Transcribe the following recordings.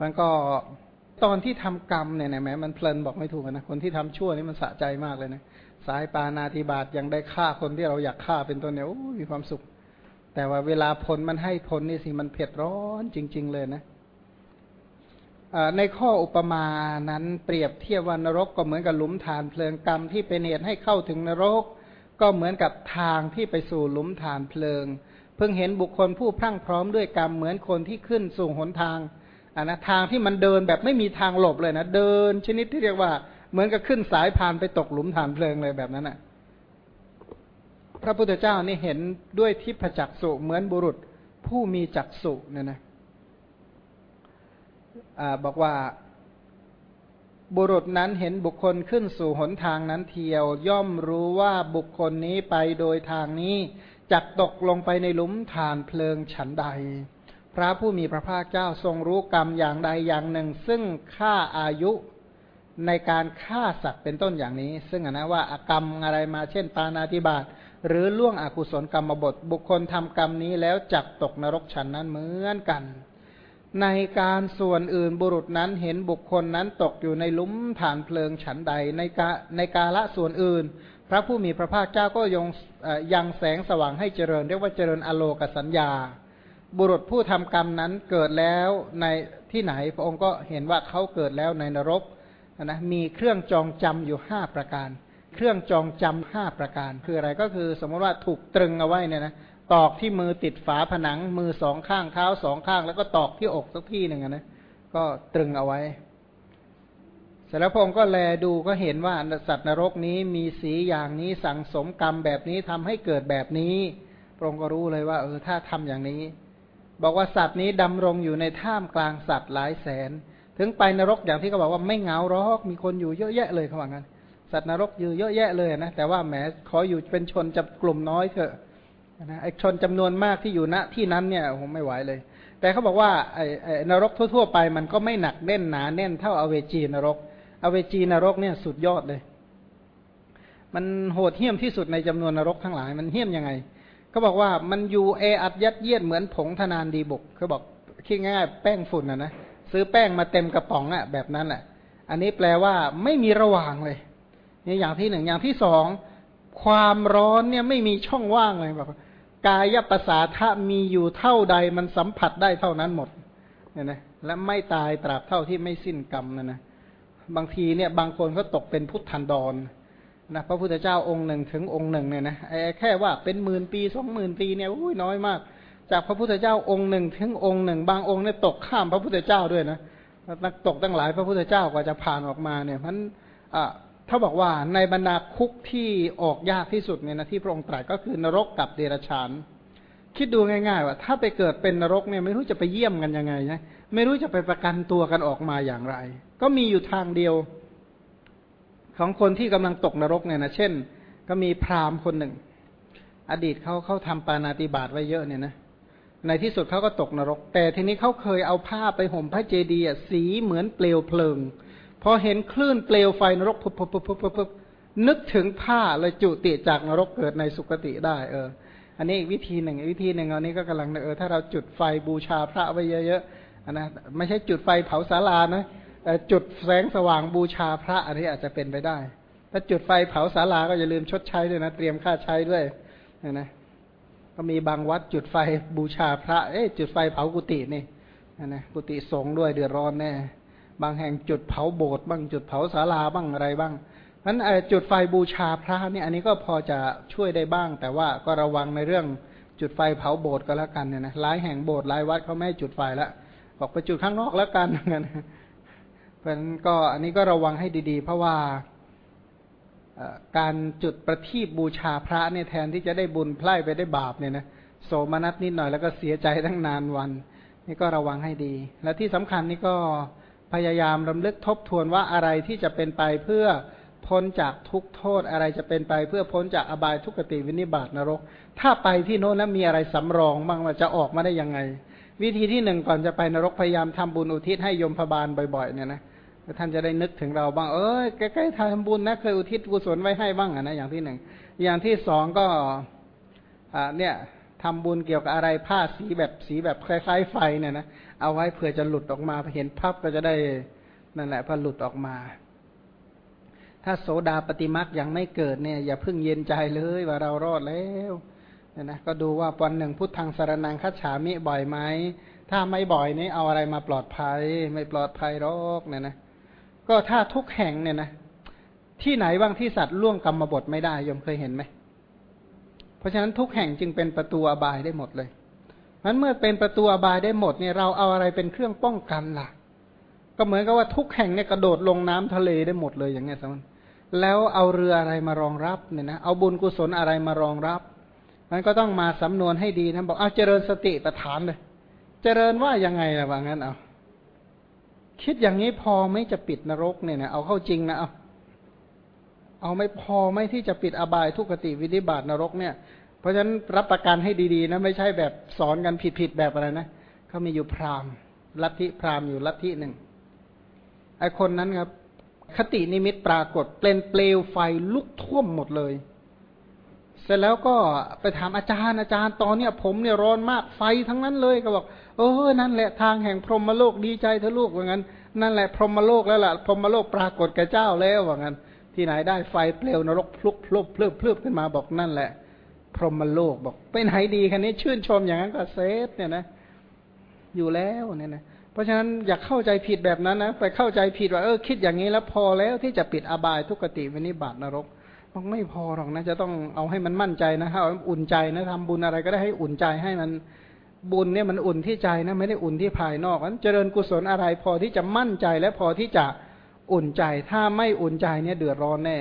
มันก็ตอนที่ทำกรรมเนี่ยนะแม้มันเพลินบอกไม่ถูกนะคนที่ทำชั่วนี่มันสะใจมากเลยนะสายปานาธิบาตยังได้ฆ่าคนที่เราอยากฆ่าเป็นต้นเนี่ยมีความสุข แต่ว่าเวลาผลมันให้ผลนี่สิมันเผ็ดร้อนจริง ๆ เลยนะในข้ออุปมานั้นเปรียบเทียบว่านรกก็เหมือนกับหลุมฐานเพลิงกรรมที่เป็นเหตุให้เข้าถึงนรก ก็เหมือนกับทางที่ไปสู่หลุมฐานเพลิง เพิ่งเห็นบุคคลผู้พรั่งพร้อมด้วยกรรมเหมือนคนที่ขึ้นสู่หนทาง อันนะทางที่มันเดินแบบไม่มีทางหลบเลยนะเดินชนิดที่เรียกว่า เหมือนกับขึ้นสายพานไปตกหลุมฐานเพลิงเลยแบบนั้นน่ะพระพุทธเจ้านี่เห็นด้วยทิพจักสุเหมือนบุรุษผู้มีจักสุเนี่ยนะบอกว่าบุรุษนั้นเห็นบุคคลขึ้นสู่หนทางนั้นเทียว ย่อมรู้ว่าบุคคลนี้ไปโดยทางนี้จักตกลงไปในหลุมฐานเพลิงฉันใด พระผู้มีพระภาคเจ้าทรงรู้กรรมอย่างใดอย่างหนึ่ง ซึ่งฆ่าอายุในการฆ่าสัตว์เป็นต้นอย่างนี้ ซึ่งนะว่าอากรรมอะไรมาเช่น ปานาติบาตหรือล่วงอกุศลกรรมบทบุคคลทำกรรมนี้แล้วจักตกนรกฉันนั้นเหมือนกัน ในการส่วนอื่นบุรุษนั้นเห็นบุคคลนั้นตกอยู่ในลุ้มฐานเพลิงฉันใดในกาในกาละส่วนอื่น พระผู้มีพระภาคเจ้าก็ยงยังแสงสว่างให้เจริญเรียกว่าเจริญอโลกสัญญา บุรุษผู้ทำกรรมนั้นเกิดแล้วในที่ไหนพระองค์ก็เห็นว่าเขาเกิดแล้วในนรกนะมีเครื่องจองจำอยู่ห้าประการ เครื่องจองจำห้าประการ คืออะไรก็คือสมมติว่าถูกตรึงเอาไว้เนี่ยนะตอกที่มือติดฝาผนัง มือสองข้างเท้าสองข้าง แล้วก็ตอกที่อกสักที่หนึ่งนะก็ตรึงเอาไว้ เสร็จแล้วพระองค์ก็แลดูก็เห็นว่าสัตว์นรกนี้มีสีอย่างนี้สั่งสมกรรมแบบนี้ทำให้เกิดแบบนี้พระองค์ก็รู้เลยว่า เออถ้าทำอย่างนี้ บอกว่าสัตว์นี้ดำรงอยู่ในท่ามกลางสัตว์หลายแสน ถึงไปนรกอย่างที่เขาบอกว่าไม่เหงาหรอกมีคนอยู่เยอะแยะเลยเขาว่างั้น สัตว์นรกอยู่เยอะแยะเลยนะแต่ว่าแหมขออยู่เป็นชนจับกลุ่มน้อยเถอะนะไอชนจำนวนมากที่อยู่ณที่นั้นเนี่ยผมไม่ไหวเลย แต่เขาบอกว่าไอไอนรกทั่ว ๆ ไปมันก็ไม่หนักแน่นหนาแน่นเท่าอเวจีนรก อเวจีนรกเนี่ยสุดยอดเลย มันโหดเหี้ยมที่สุดในจำนวนนรกทั้งหลาย มันเหี้ยมยังไง เขาบอกว่ามันอยู่เออัดยัดเยียดเหมือนผงธนานดีบุกเขาบอกคิดง่ายๆแป้งฝุ่นนะนะซื้อแป้งมาเต็มกระป๋องอะแบบนั้นแหละอันนี้แปลว่าไม่มีระหว่างเลยนี่อย่างที่หนึ่งอย่างที่สองความร้อนเนี่ยไม่มีช่องว่างเลยแบบกายประสาทะมีอยู่เท่าใดมันสัมผัสได้เท่านั้นหมดเนี่ยนะและไม่ตายตราบเท่าที่ไม่สิ้นกรรมนะนะบางทีเนี่ยบางคนก็ตกเป็นพุทธันดร นะพระพุทธเจ้าองค์หนึ่งถึงองค์หนึ่งเนี่ยนะไอ้แค่ว่าเป็นหมื่นปีสองหมื่นปีเนี่ยอุ้ยน้อยมาก จากพระพุทธเจ้าองค์หนึ่งถึงองค์หนึ่งบางองค์เนี่ยตกข้ามพระพุทธเจ้าด้วยนะนักตกตั้งหลายพระพุทธเจ้ากว่าจะผ่านออกมาเนี่ยมันอ่าถ้าบอกว่าในบรรดาคุกที่ออกยากที่สุดเนี่ยนะที่พระองค์ตรัสก็คือนรกกับเดรัจฉาน คิดดูง่าย ๆ ว่า ถ้าไปเกิดเป็นนรกเนี่ยไม่รู้จะไปเยี่ยมกันยังไงนะไม่รู้จะไปประกันตัวกันออกมาอย่างไร ก็มีอยู่ทางเดียว ของคนที่กำลังตกนรกเนี่ยนะเช่น ก็มีพราหมณ์คนหนึ่ง อดีตเขาเขาทำปานาติบาตไว้เยอะเนี่ยนะในที่สุดเขาก็ตกนรก แต่ทีนี้เขาเคยเอาผ้าไปห่มพระเจดีย์สีเหมือนเปลวเพลิงพอเห็นคลื่นเปลวไฟนรกปุ๊บปุ๊บปุ๊บปุ๊บปุ๊บนึกถึงผ้าเลยจุติจากนรกเกิดในสุคติได้ เออ อันนี้วิธีหนึ่งวิธีหนึ่งอันนี้ก็กำลังเออถ้าเราจุดไฟบูชาพระไว้เยอะๆอันนะไม่ใช่จุดไฟเผาศาลานะ จุดแสงสว่างบูชาพระอันนี้อาจจะเป็นไปได้ ถ้าจุดไฟเผาศาลาก็อย่าลืมชดใช้ด้วยนะ เตรียมค่าใช้ด้วยนะนะก็มีบางวัดจุดไฟบูชาพระ เอ๊จุดไฟเผากุฏินี่นะกุฏิสงด้วยเดือดร้อนแน่ บางแห่งจุดเผาโบสถ์บ้างจุดเผาศาลาบ้างอะไรบ้างนั้นจุดไฟบูชาพระเนี่ยอันนี้ก็พอจะช่วยได้บ้าง แต่ว่าก็ระวังในเรื่องจุดไฟเผาโบสถ์ก็แล้วกันเนี่ยนะหลายแห่งโบสถ์หลายวัดเขาไม่จุดไฟแล้วบอกไปจุดข้างนอกแล้วกันเงี้ยเพ ราะนั้นก็อันนี้ก็ระวังให้ดี ๆ เพราะว่าการจุดประทีปบูชาพระเนี่ยแทนที่จะได้บุญไพร่ไปได้บาปเนี่ยนะโสมนัสนิดหน่อยแล้วก็เสียใจทั้งนานวัน นี่ก็ระวังให้ดี และที่สำคัญนี่ก็พยายามรำลึกทบทวนว่าอะไรที่จะเป็นไปเพื่อพ้นจากทุกโทษอะไรจะเป็นไปเพื่อพ้นจากอบายทุกขติวินิบาตนรก ถ้าไปที่โน้นแล้วมีอะไรสำรองบ้างว่าจะออกมาได้ยังไง วิธีที่หนึ่งก่อนจะไปนรกพยายามทำบุญอุทิศให้ยมพบาลบ่อยๆ เนี่ยนะ ท่านจะได้นึกถึงเราบ้าง เอ้ยใกล้ๆทำบุญนะ เคยอุทิศกุศลไว้ให้บ้างนะอย่างที่หนึ่ง อย่างที่สองก็อ่าเนี่ยทำบุญเกี่ยวกับอะไรผ้าสีแบบสีแบบคล้ายๆไฟเนี่ยนะเอาไว้เผื่อจะหลุดออกมาเห็นพับก็จะได้นั่นแหละพอหลุดออกมา ถ้าโสดาปฏิมักยังไม่เกิดเนี่ย อย่าเพิ่งเย็นใจเลยว่าเรารอดแล้วเนี่ยนะก็ดูว่าวันหนึ่งพุทธังสารนังคัจฉามิบ่อยไหมถ้าไม่บ่อยนี่เอาอะไรมาปลอดภัย ไม่ปลอดภัยหรอกเนี่ยนะ ก็ถ้าทุกแห่งเนี่ยนะที่ไหนบ้างที่สัตว์ล่วงกรรมบทไม่ได้ยมเคยเห็นไหม เพราะฉะนั้นทุกแห่งจึงเป็นประตูอบายได้หมดเลยนั้นเมื่อเป็นประตูอบายได้หมดเนี่ยเราเอาอะไรเป็นเครื่องป้องกันล่ะ ก็เหมือนกับว่าทุกแห่งเนี่ยกระโดดลงน้ำทะเลได้หมดเลยอย่างเงี้ยสมมติแล้วเอาเรืออะไรมารองรับเนี่ยนะเอาบุญกุศลอะไรมารองรับมันก็ต้องมาสำนวนให้ดีนะบอกเอาเจริญสติประฐานเลย เจริญว่ายังไงล่ะว่างั้นเอา คิดอย่างนี้พอไม่จะปิดนรกเนี่ยนะเอาเข้าจริงนะเอาเอาไม่พอไม่ที่จะปิดอบายทุกขติวินิบาตนรกเนี่ย เพราะฉะนั้นรับประกันให้ดีๆนะไม่ใช่แบบสอนกันผิดๆแบบอะไรนะเขามีอยู่พราหมณ์ลัทธิพราหมณ์อยู่ลัทธิหนึ่งไอคนนั้นครับ คตินิมิตปรากฏเป็นเปลวไฟลุกท่วมหมดเลย เสร็จแล้วก็ไปถามอาจารย์อาจารย์ตอนเนี้ยผมเนี่ยร้อนมากไฟทั้งนั้นเลยก็บอก เออนั่นแหละทางแห่งพรหมโลกดีใจเธอลูกว่างั้น นั่นแหละพรหมโลกแล้วล่ะพรหมโลกปรากฏแก่เจ้าแล้วว่างั้น ที่ไหนได้ไฟเปลวนรกพลุกพลุบพลุบพลุบขึ้นมาบอกนั่นแหละ พรหมโลกบอกไปไหนดีคราวนี้ชื่นชมอย่างนั้นก็เสร็จเนี่ยนะ อยู่แล้วเนี่ยนะเพราะฉะนั้นอย่าเข้าใจผิดแบบนั้นนะไปเข้าใจผิดว่าเออคิดอย่างนี้แล้วพอแล้วที่จะปิดอบายทุคติวินิบาตนรกมันไม่พอหรอกนะจะต้องเอาให้มันมั่นใจนะเอาอุ่นใจนะทำบุญอะไรก็ได้ให้อุ่นใจให้มัน บุญเนี่ยมันอุ่นที่ใจนะไม่ได้อุ่นที่ภายนอกนั้นเจริญกุศลอะไรพอที่จะมั่นใจและพอที่จะอุ่นใจ ถ้าไม่อุ่นใจเนี่ยเดือดร้อนแน่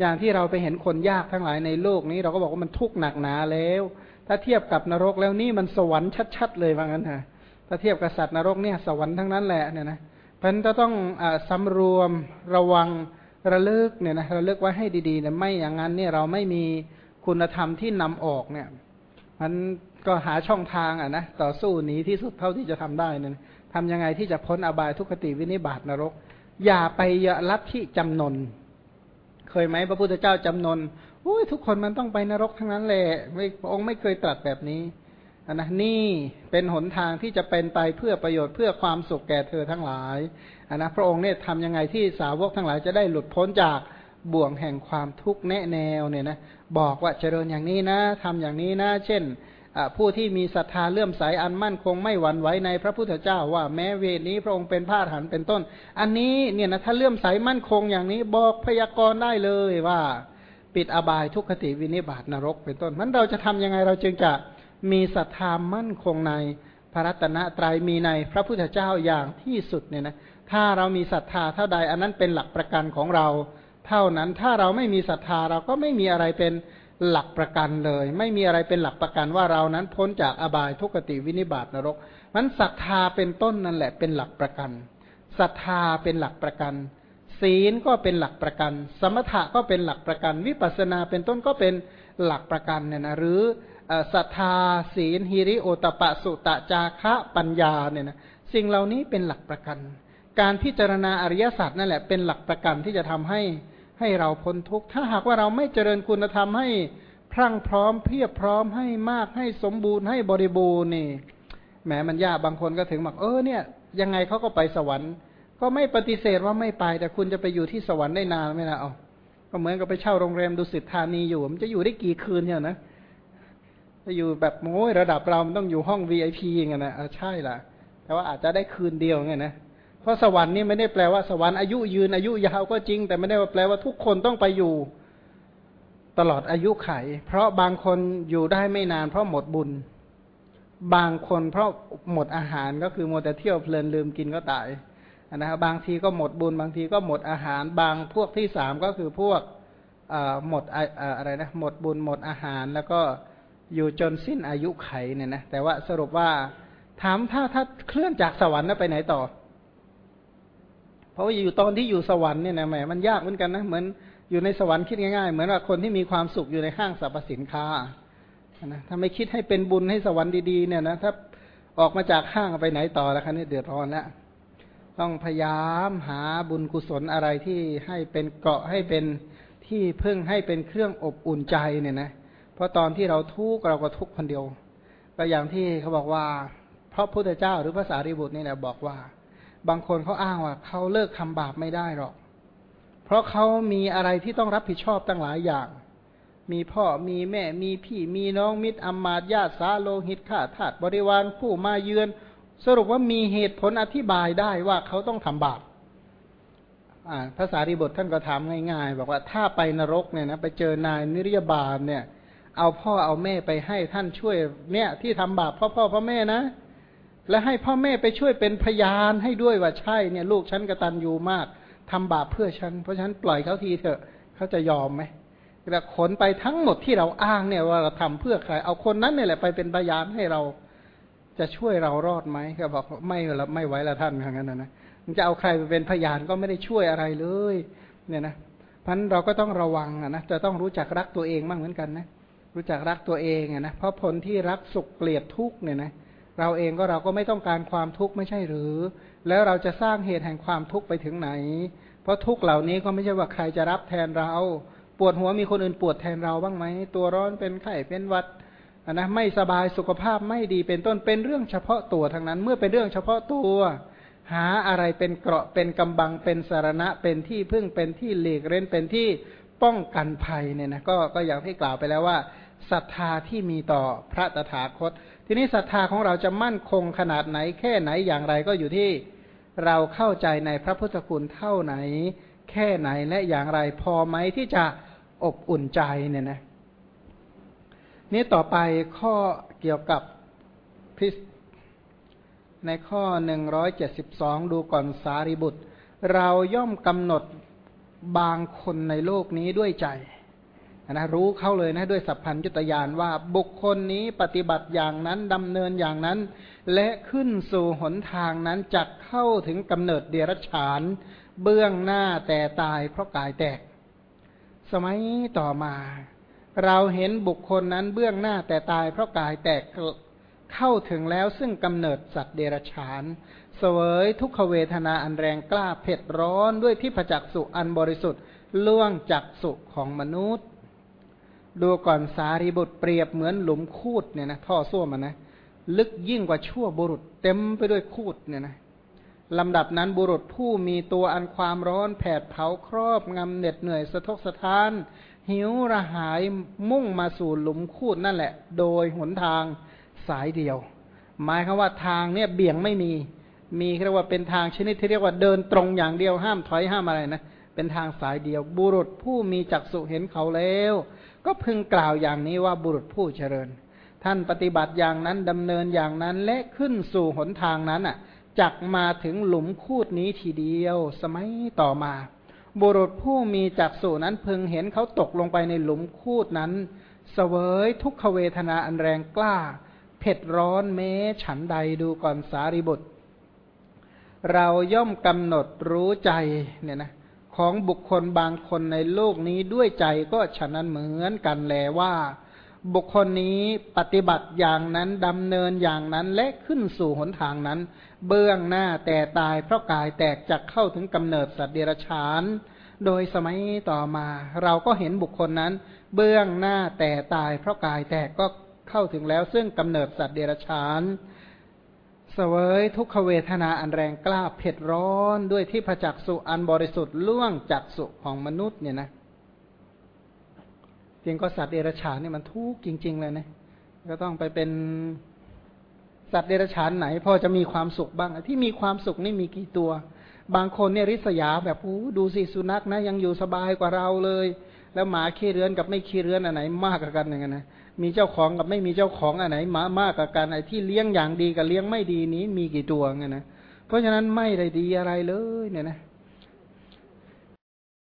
อย่างที่เราไปเห็นคนยากทั้งหลายในโลกนี้ เราก็บอกว่ามันทุกข์หนักหนาแล้ว ถ้าเทียบกับนรกแล้วนี่มันสวรรค์ชัดๆเลยว่างั้นฮะถ้าเทียบกับสัตว์นรกเนี่ยสวรรค์ทั้งนั้นแหละเนี่ยนะเพราะฉะนั้นต้องอสำรวมระวังระลึกเนี่ยนะระลึกไว้ให้ดีๆนี่ยไม่อย่างนั้นเนี่ยเราไม่มีคุณธรรมที่นำออกเนี่ย มันก็หาช่องทางอะนะต่อสู้หนีที่สุดเท่าที่จะทำได้นี่ยทำยังไงที่จะพ้นอบายทุกขติวินิบาตนรก อย่าไปยลัทธิจำนน เคยไหมพระพุทธเจ้าจำนนโอ้ยทุกคนมันต้องไปนรกทั้งนั้นแหละไม่พระองค์ไม่เคยตรัสแบบนี้นนะนี่เป็นหนทางที่จะเป็นไปเพื่อประโยชน์เพื่อความสุขแก่เธอทั้งหลายนนะพระองค์เนี่ยทำยังไงที่สาวกทั้งหลายจะได้หลุดพ้นจาก บ่วงแห่งความทุกข์แนะแนวเนี่ยนะบอกว่าเจริญอย่างนี้นะทำอย่างนี้นะ เช่นผู้ที่มีศรัทธาเลื่อมใสอันมั่นคงไม่หวั่นไหวในพระพุทธเจ้าว่าแม้เวทนี้พระองค์เป็นพระหันเป็นต้น อันนี้เนี่ยนะถ้าเลื่อมใสมั่นคงอย่างนี้บอกพยากรณ์ได้เลยว่า ปิดอบายทุกขติวินิบาตนรกเป็นต้นมันเราจะทำยังไงเราจึงจะมีศรัทธามั่นคงในพระรัตนตรัยมีในพระพุทธเจ้าอย่างที่สุดเนี่ยนะถ้าเรามีศรัทธาเท่าใดอันนั้นเป็นหลักประกันของเรา เท่านั้นถ้าเราไม่มีศรัทธาเราก็ไม่มีอะไรเป็นหลักประกันเลย ไม่มีอะไรเป็นหลักประกันว่าเรานั้นพ้นจากอบายทุกติวินิบาตนรกมันศรัทธาเป็นต้นนั่นแหละเป็นหลักประกันศรัทธาเป็นหลักประกัน ศีลก็เป็นหลักประกัน สมถะก็เป็นหลักประกัน วิปัสสนาเป็นต้นก็เป็นหลักประกันเนี่ยนะหรือศรัทธาศีลฮิริโอตปะสุตะจาคะปัญญาเนี่ยนะสิ่งเหล่านี้เป็นหลักประกัน การพิจารณาอริยสัจนั่นแหละเป็นหลักประกันที่จะทำให้ ให้เราพ้นทุกข์ ถ้าหากว่าเราไม่เจริญคุณธรรมให้พรั่งพร้อมเพียบพร้อมให้มากให้สมบูรณ์ให้บริบูรณ์นี่แหมมันยากบางคนก็ถึงบอกเออเนี่ย ยังไงเขาก็ไปสวรรค์ ก็ไม่ปฏิเสธว่าไม่ไป แต่คุณจะไปอยู่ที่สวรรค์ได้นานไหมนะเอาก็เหมือนกับไปเช่าโรงแรมดุสิตธานีอยู่มันจะอยู่ได้กี่คืนเนี่ยนะจะอยู่แบบโอ้ยระดับเรามันต้องอยู่ห้องวีไอพีอย่างเงี้ยนะใช่ล่ะ แต่ว่าอาจจะได้คืนเดียวไงนะ เพราะสวรรค์นี่ไม่ได้แปลว่าสวรรค์อายุยืนอายุยาวก็จริง แต่ไม่ได้แปลว่าทุกคนต้องไปอยู่ตลอดอายุไข เพราะบางคนอยู่ได้ไม่นาน เพราะหมดบุญ บางคนเพราะหมดอาหารก็คือโมแต่เที่ยวเพลินลืมกินก็ตายนะครับบางทีก็หมดบุญ บางทีก็หมดอาหาร บางพวกที่สามก็คือพวกหมดอะไรนะหมดบุญหมดอาหาร แล้วก็อยู่จนสิ้นอายุไขเนี่ยนะแต่ว่าสรุปว่าถามถ้าถ้าเคลื่อนจากสวรรค์แล้วไปไหนต่อ เพราะว่าอยู่ตอนที่อยู่สวรรค์เนี่ยนะแหมมันยากเหมือนกันนะเหมือนอยู่ในสวรรค์คิดง่ายๆ เหมือนว่าคนที่มีความสุขอยู่ในห้างสรรพสินค้านะถ้าไม่คิดให้เป็นบุญให้สวรรค์ดีๆเนี่ยนะถ้าออกมาจากห้างไปไหนต่อแล้วคันนี้เดือดร้อนแล้วต้องพยายามหาบุญกุศลอะไรที่ให้เป็นเกาะให้เป็นที่พึ่งให้เป็นเครื่องอบอุ่นใจเนี่ยนะเพราะตอนที่เราทุกข์เราก็ทุกข์คนเดียวก็อย่างที่เขาบอกว่าเพราะพุทธเจ้าหรือภาษาริบุตรนี่แหละบอกว่า บางคนเขาอ้างว่าเขาเลิกทำบาปไม่ได้หรอก เพราะเขามีอะไรที่ต้องรับผิดชอบตั้งหลายอย่าง มีพ่อมีแม่มีพี่มีน้องมิตรอมมาตญาติสาโลหิตข้าทาสบริวารผู้มาเยือน สรุปว่ามีเหตุผลอธิบายได้ว่าเขาต้องทำบาปภาษาริบทท่านก็ถามง่ายๆ บอกว่าถ้าไปนรกเนี่ยนะไปเจอนายนิรยาบาลเนี่ย เอาพ่อเอาแม่ไปให้ท่านช่วยเนี่ยที่ทำบาปพ่อพ่อพ่อแม่นะ และให้พ่อแม่ไปช่วยเป็นพยานให้ด้วยว่าใช่เนี่ย ลูกฉันกระตันยูมากทำบาปเพื่อฉัน เพราะฉันปล่อยเขาทีเถอะเขาจะยอมไหมแต่ขนไปทั้งหมดที่เราอ้างเนี่ยว่าเราทำเพื่อใคร เอาคนนั้นเนี่ยแหละไปเป็นพยานให้เราจะช่วยเรารอดไหมเขาบอกไม่ละไม่ไหวละท่านอย่างนั้นนะมันจะเอาใครไปเป็นพยานก็ไม่ได้ช่วยอะไรเลย เนี่ยนะพันเราก็ต้องระวังนะจะต้องรู้จักรักตัวเองบ้างเหมือนกันนะรู้จักรักตัวเองนะเพราะผลที่รักสุขเกลียดทุกเนี่ยนะเราเองก็เราก็ไม่ต้องการความทุกข์ไม่ใช่หรือ แล้วเราจะสร้างเหตุแห่งความทุกข์ไปถึงไหน เพราะทุกเหล่านี้ก็ไม่ใช่ว่าใครจะรับแทนเรา ปวดหัวมีคนอื่นปวดแทนเราบ้างไหม ตัวร้อนเป็นไข้เป็นวัดนะไม่สบายสุขภาพไม่ดีเป็นต้นเป็นเรื่องเฉพาะตัวทั้งนั้น เมื่อเป็นเรื่องเฉพาะตัว หาอะไรเป็นเกราะเป็นกำบังเป็นสารณะเป็นที่พึ่งเป็นที่หลีกเล่นเป็นที่ป้องกันภัยเนี่ยนะก็ก็อย่างที่กล่าวไปแล้วว่าศรัทธาที่มีต่อพระตถาคต ทีนี้ศรัทธาของเราจะมั่นคงขนาดไหน แค่ไหนอย่างไรก็อยู่ที่เราเข้าใจในพระพุทธคุณเท่าไหน แค่ไหนและอย่างไรพอไหมที่จะอบอุ่นใจเนี่ยนะ นี่ต่อไปข้อเกี่ยวกับพิในข้อหนึ่งร้อยเจ็ดสิบสองดูก่อนสารีบุตร เราย่อมกำหนดบางคนในโลกนี้ด้วยใจ นะรู้เข้าเลยนะด้วยสัพพัญยุตยานว่าบุคคลนี้ปฏิบัติอย่างนั้นดำเนินอย่างนั้น และขึ้นสู่หนทางนั้นจักเข้าถึงกำเนิดเดรัจฉาน เบื้องหน้าแต่ตายเพราะกายแตก สมัยต่อมา เราเห็นบุคคลนั้นเบื้องหน้าแต่ตายเพราะกายแตกเข้าถึงแล้วซึ่งกำเนิดสัตว์เดรัจฉาน เสวยทุกขเวทนาอันแรงกล้าเผ็ดร้อนด้วยที่ประจักษุอันบริสุทธิ์ล่วงจักสุของมนุษย์ ดูก่อนสารีบุตรเปรียบเหมือนหลุมคูดเนี่ยนะท่อส้วมนะ ลึกยิ่งกว่าชั่วบุรุษเต็มไปด้วยคูดเนี่ยนะลำดับนั้นบุรุษผู้มีตัวอันความร้อนแผดเผาครอบงำเหน็ดเหนื่อยสะทกสะท้าน หิวระหายมุ่งมาสู่หลุมคูดนั่นแหละ โดยหนทางสายเดียว หมายคือว่าทางเนี่ยเบี่ยงไม่มี มีเรียกว่าเป็นทางชนิดที่เรียกว่าเดินตรงอย่างเดียวห้ามถอยห้ามอะไรนะเป็นทางสายเดียว บุรุษผู้มีจักษุเห็นเขาแล้ว ก็พึงกล่าวอย่างนี้ว่าบุรุษผู้เจริญ ท่านปฏิบัติอย่างนั้นดำเนินอย่างนั้นและขึ้นสู่หนทางนั้นอะจักมาถึงหลุมคูดนี้ทีเดียว สมัยต่อมา บุรุษผู้มีจักษุนั้นพึงเห็นเขาตกลงไปในหลุมคูดนั้นเสวยทุกขเวทนาอันแรงกล้า เผ็ดร้อนแม้ฉันใดดูก่อนสารีบุตร เราย่อมกำหนดรู้ใจเนี่ยนะ ของบุคคลบางคนในโลกนี้ด้วยใจก็ฉะนั้นเหมือนกันแลว่า บุคคลนี้ปฏิบัติอย่างนั้นดำเนินอย่างนั้นและขึ้นสู่หนทางนั้น เบื้องหน้าแต่ตายเพราะกายแตกจากเข้าถึงกำเนิดสัตว์เดรัจฉาน โดยสมัยต่อมา เราก็เห็นบุคคลนั้น เบื้องหน้าแต่ตายเพราะกายแตกก็เข้าถึงแล้วซึ่งกำเนิดสัตว์เดรัจฉาน วยทุกขเวทนาอันแรงกล้าเผ็ดร้อนด้วยที่พระจักสุอันบริสุทธิ์ล่วงจักสุของมนุษย์เนี่ยนะจริงก็สัตว์เดรัจฉานนี่ยมันทุกข์จริง ๆ เลยนะก็ต้องไปเป็นสัตว์เดรัจฉานไหนพอจะมีความสุขบ้างที่มีความสุขนี่มีกี่ตัว บางคนเนี่ยริษยาแบบโอ้ดูสิสุนัขนะยังอยู่สบายกว่าเราเลย แล้วหมาขี้เรือนกับไม่ขี้เรือนอันไหนมากกว่ากันอย่างนั้นนะมีเจ้าของกับไม่มีเจ้าของอันไหนมามากกว่ากันไอ้ที่เลี้ยงอย่างดีกับเลี้ยงไม่ดีนี้มีกี่ตัวไงนะเพราะฉะนั้นไม่ได้ดีอะไรเลยเนี่ยนะ